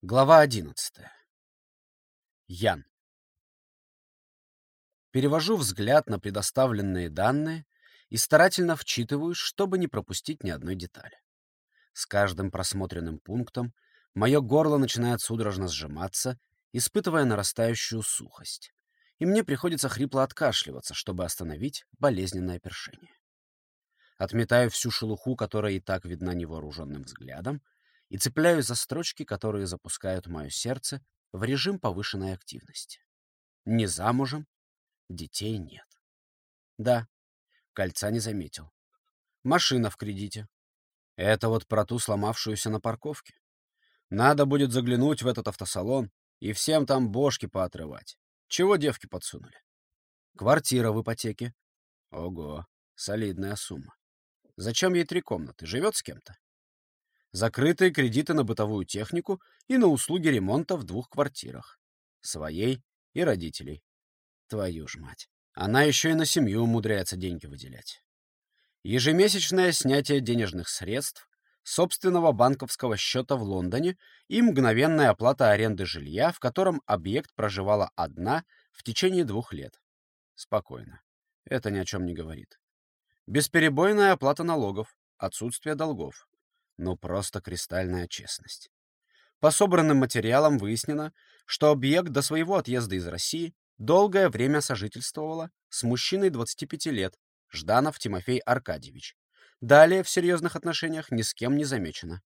Глава одиннадцатая. Ян. Перевожу взгляд на предоставленные данные и старательно вчитываюсь, чтобы не пропустить ни одной детали. С каждым просмотренным пунктом мое горло начинает судорожно сжиматься, испытывая нарастающую сухость, и мне приходится хрипло откашливаться, чтобы остановить болезненное першение. Отметаю всю шелуху, которая и так видна невооруженным взглядом, и цепляюсь за строчки, которые запускают мое сердце в режим повышенной активности. Не замужем, детей нет. Да, кольца не заметил. Машина в кредите. Это вот про ту сломавшуюся на парковке. Надо будет заглянуть в этот автосалон и всем там бошки поотрывать. Чего девки подсунули? Квартира в ипотеке. Ого, солидная сумма. Зачем ей три комнаты? Живет с кем-то? Закрытые кредиты на бытовую технику и на услуги ремонта в двух квартирах. Своей и родителей. Твою ж мать. Она еще и на семью умудряется деньги выделять. Ежемесячное снятие денежных средств, собственного банковского счета в Лондоне и мгновенная оплата аренды жилья, в котором объект проживала одна в течение двух лет. Спокойно. Это ни о чем не говорит. Бесперебойная оплата налогов, отсутствие долгов но просто кристальная честность. По собранным материалам выяснено, что объект до своего отъезда из России долгое время сожительствовала с мужчиной 25 лет, Жданов Тимофей Аркадьевич. Далее в серьезных отношениях ни с кем не замечено.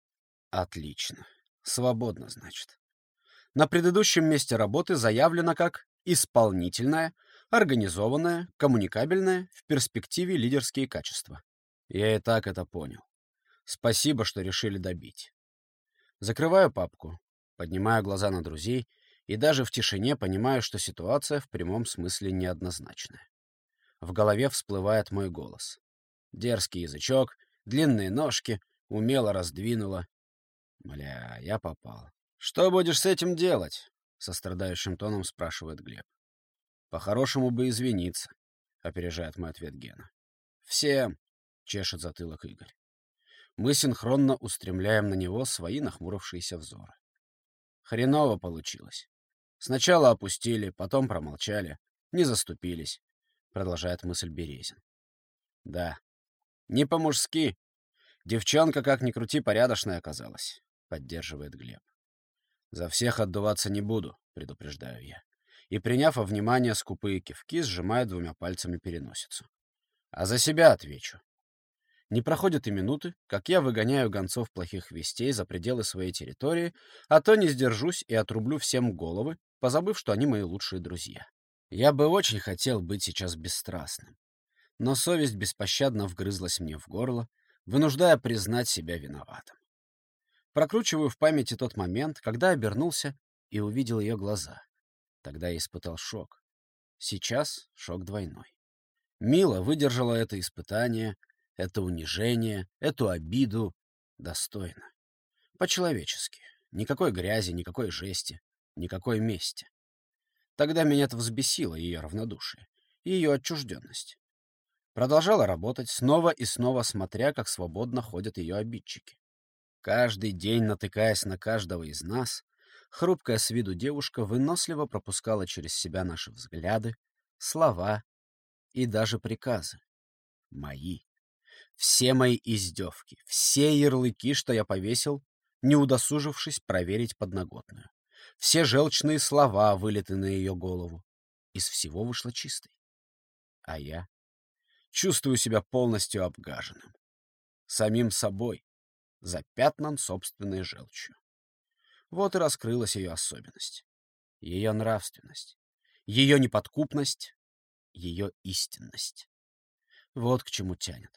Отлично. Свободно, значит. На предыдущем месте работы заявлено как исполнительная, организованная, коммуникабельная, в перспективе лидерские качества. Я и так это понял. Спасибо, что решили добить. Закрываю папку, поднимаю глаза на друзей и даже в тишине понимаю, что ситуация в прямом смысле неоднозначная. В голове всплывает мой голос. Дерзкий язычок, длинные ножки, умело раздвинула. Бля, я попал. «Что будешь с этим делать?» — со страдающим тоном спрашивает Глеб. «По-хорошему бы извиниться», — опережает мой ответ Гена. «Всем», — чешет затылок Игорь. Мы синхронно устремляем на него свои нахмурившиеся взоры. Хреново получилось. Сначала опустили, потом промолчали, не заступились, продолжает мысль Березин. Да, не по-мужски. Девчонка, как ни крути, порядочная оказалась, поддерживает Глеб. За всех отдуваться не буду, предупреждаю я. И, приняв во внимание скупые кивки, сжимаю двумя пальцами переносицу. А за себя отвечу. Не проходит и минуты, как я выгоняю гонцов плохих вестей за пределы своей территории, а то не сдержусь и отрублю всем головы, позабыв, что они мои лучшие друзья. Я бы очень хотел быть сейчас бесстрастным. Но совесть беспощадно вгрызлась мне в горло, вынуждая признать себя виноватым. Прокручиваю в памяти тот момент, когда обернулся и увидел ее глаза. Тогда я испытал шок. Сейчас шок двойной. Мила выдержала это испытание, это унижение, эту обиду достойно. По-человечески. Никакой грязи, никакой жести, никакой мести. Тогда меня это взбесило, ее равнодушие, и ее отчужденность. Продолжала работать, снова и снова смотря, как свободно ходят ее обидчики. Каждый день, натыкаясь на каждого из нас, хрупкая с виду девушка выносливо пропускала через себя наши взгляды, слова и даже приказы. Мои. Все мои издевки, все ярлыки, что я повесил, не удосужившись проверить подноготную. Все желчные слова вылеты на ее голову. Из всего вышло чистой. А я чувствую себя полностью обгаженным. Самим собой, запятнан собственной желчью. Вот и раскрылась ее особенность. Ее нравственность, ее неподкупность, ее истинность. Вот к чему тянет.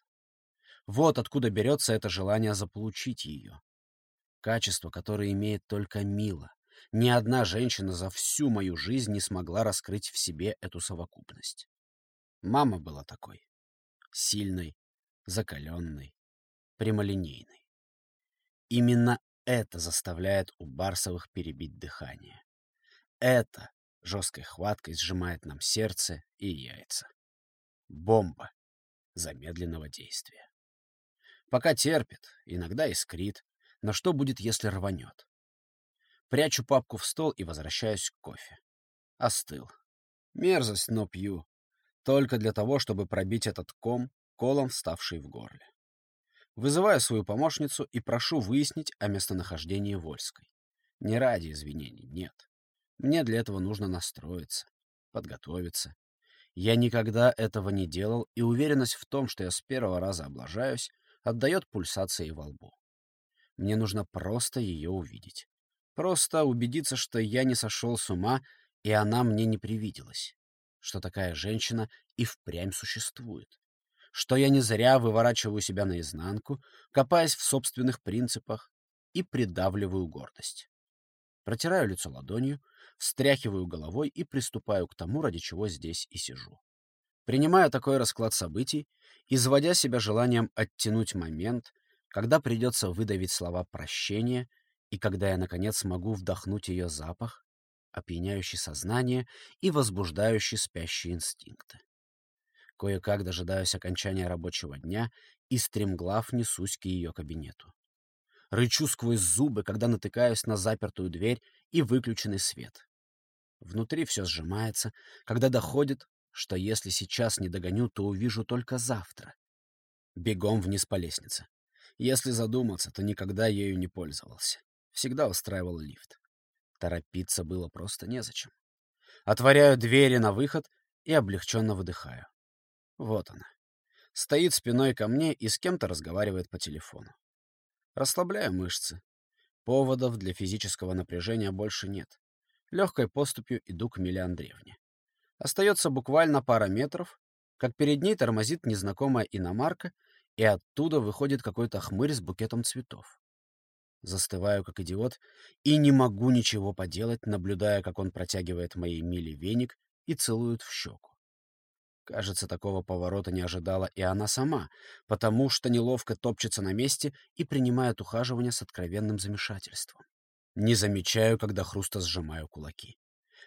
Вот откуда берется это желание заполучить ее. Качество, которое имеет только Мила. Ни одна женщина за всю мою жизнь не смогла раскрыть в себе эту совокупность. Мама была такой. Сильной, закаленной, прямолинейной. Именно это заставляет у Барсовых перебить дыхание. Это жесткой хваткой сжимает нам сердце и яйца. Бомба замедленного действия. Пока терпит, иногда искрит. Но что будет, если рванет? Прячу папку в стол и возвращаюсь к кофе. Остыл. Мерзость, но пью. Только для того, чтобы пробить этот ком, колом вставший в горле. Вызываю свою помощницу и прошу выяснить о местонахождении Вольской. Не ради извинений, нет. Мне для этого нужно настроиться, подготовиться. Я никогда этого не делал, и уверенность в том, что я с первого раза облажаюсь, отдает пульсацией во лбу. Мне нужно просто ее увидеть. Просто убедиться, что я не сошел с ума, и она мне не привиделась. Что такая женщина и впрямь существует. Что я не зря выворачиваю себя наизнанку, копаясь в собственных принципах, и придавливаю гордость. Протираю лицо ладонью, встряхиваю головой и приступаю к тому, ради чего здесь и сижу. Принимая такой расклад событий, изводя себя желанием оттянуть момент, когда придется выдавить слова прощения и когда я, наконец, смогу вдохнуть ее запах, опьяняющий сознание и возбуждающий спящие инстинкты. Кое-как дожидаюсь окончания рабочего дня и стремглав несусь к ее кабинету. Рычу сквозь зубы, когда натыкаюсь на запертую дверь и выключенный свет. Внутри все сжимается, когда доходит, что если сейчас не догоню, то увижу только завтра. Бегом вниз по лестнице. Если задуматься, то никогда ею не пользовался. Всегда устраивал лифт. Торопиться было просто незачем. Отворяю двери на выход и облегченно выдыхаю. Вот она. Стоит спиной ко мне и с кем-то разговаривает по телефону. Расслабляю мышцы. Поводов для физического напряжения больше нет. Легкой поступью иду к Миле Андреевне. Остается буквально пара метров, как перед ней тормозит незнакомая иномарка, и оттуда выходит какой-то хмырь с букетом цветов. Застываю, как идиот, и не могу ничего поделать, наблюдая, как он протягивает моей Миле веник и целует в щеку. Кажется, такого поворота не ожидала и она сама, потому что неловко топчется на месте и принимает ухаживание с откровенным замешательством. Не замечаю, когда хруста сжимаю кулаки.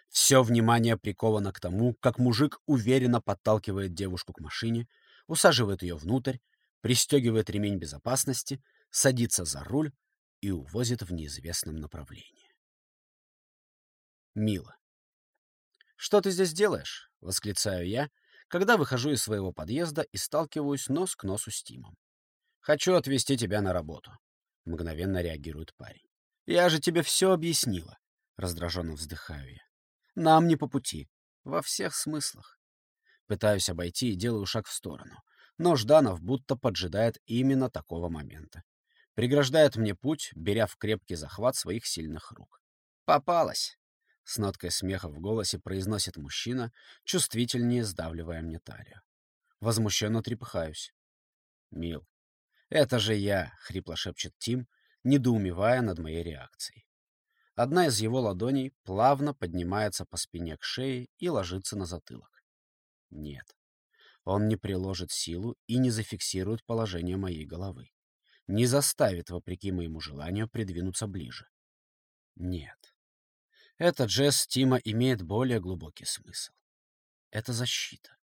Все внимание приковано к тому, как мужик уверенно подталкивает девушку к машине, усаживает ее внутрь, пристегивает ремень безопасности, садится за руль и увозит в неизвестном направлении. Мила. «Что ты здесь делаешь?» — восклицаю я, когда выхожу из своего подъезда и сталкиваюсь нос к носу с Тимом. «Хочу отвезти тебя на работу», — мгновенно реагирует парень. «Я же тебе все объяснила», — раздраженно вздыхаю я. «Нам не по пути. Во всех смыслах». Пытаюсь обойти и делаю шаг в сторону. Но Жданов будто поджидает именно такого момента. Преграждает мне путь, беря в крепкий захват своих сильных рук. «Попалась!» С ноткой смеха в голосе произносит мужчина, чувствительнее сдавливая мне талию. Возмущенно трепыхаюсь. «Мил, это же я!» — хрипло шепчет Тим, недоумевая над моей реакцией. Одна из его ладоней плавно поднимается по спине к шее и ложится на затылок. Нет, он не приложит силу и не зафиксирует положение моей головы. Не заставит, вопреки моему желанию, придвинуться ближе. Нет. Этот жест Тима имеет более глубокий смысл. Это защита.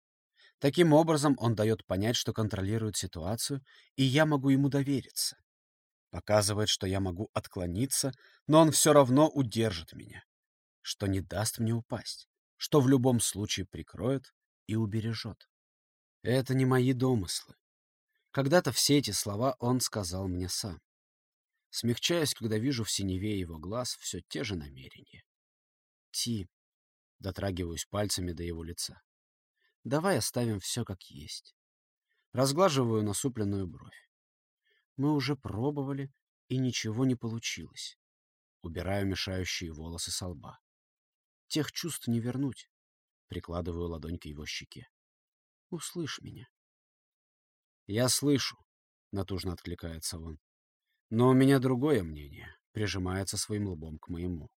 Таким образом, он дает понять, что контролирует ситуацию, и я могу ему довериться. Показывает, что я могу отклониться, но он все равно удержит меня, что не даст мне упасть, что в любом случае прикроет и убережет. Это не мои домыслы. Когда-то все эти слова он сказал мне сам. Смягчаясь, когда вижу в синеве его глаз все те же намерения. Ти, дотрагиваюсь пальцами до его лица. Давай оставим все как есть. Разглаживаю насупленную бровь. Мы уже пробовали, и ничего не получилось. Убираю мешающие волосы со лба. Тех чувств не вернуть. Прикладываю ладонь к его щеке. Услышь меня. Я слышу, натужно откликается он. Но у меня другое мнение, прижимается своим лбом к моему.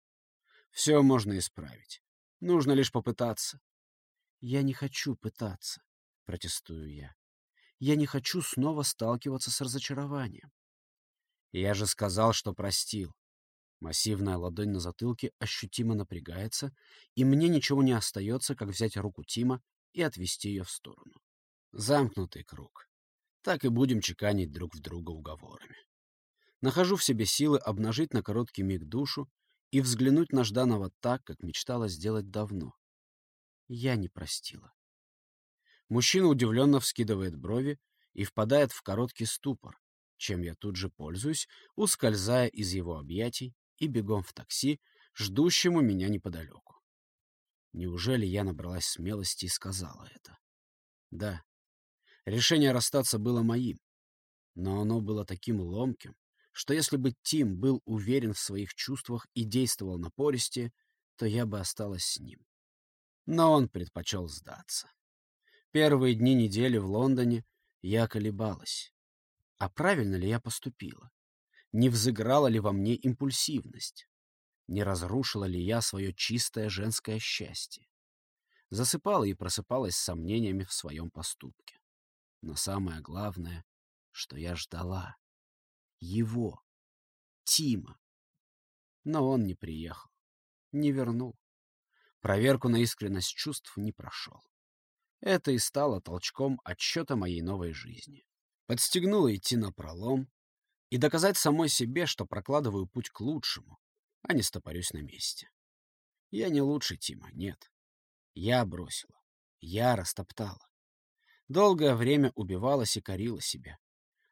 Все можно исправить. Нужно лишь попытаться. Я не хочу пытаться, протестую я. Я не хочу снова сталкиваться с разочарованием. Я же сказал, что простил. Массивная ладонь на затылке ощутимо напрягается, и мне ничего не остается, как взять руку Тима и отвести ее в сторону. Замкнутый круг. Так и будем чеканить друг в друга уговорами. Нахожу в себе силы обнажить на короткий миг душу и взглянуть на Жданова так, как мечтала сделать давно. Я не простила. Мужчина удивленно вскидывает брови и впадает в короткий ступор, чем я тут же пользуюсь, ускользая из его объятий и бегом в такси, ждущему меня неподалеку. Неужели я набралась смелости и сказала это? Да, решение расстаться было моим, но оно было таким ломким, что если бы Тим был уверен в своих чувствах и действовал напористе, то я бы осталась с ним. Но он предпочел сдаться. Первые дни недели в Лондоне я колебалась. А правильно ли я поступила? Не взыграла ли во мне импульсивность? Не разрушила ли я свое чистое женское счастье? Засыпала и просыпалась с сомнениями в своем поступке. Но самое главное, что я ждала. Его. Тима. Но он не приехал. Не вернул. Проверку на искренность чувств не прошел. Это и стало толчком отсчета моей новой жизни. Подстегнуло идти на пролом и доказать самой себе, что прокладываю путь к лучшему, а не стопорюсь на месте. Я не лучше Тима, нет. Я бросила. Я растоптала. Долгое время убивалась и корила себя.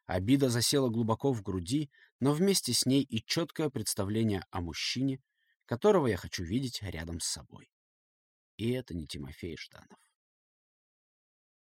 Обида засела глубоко в груди, но вместе с ней и четкое представление о мужчине, которого я хочу видеть рядом с собой. И это не Тимофей Жданов.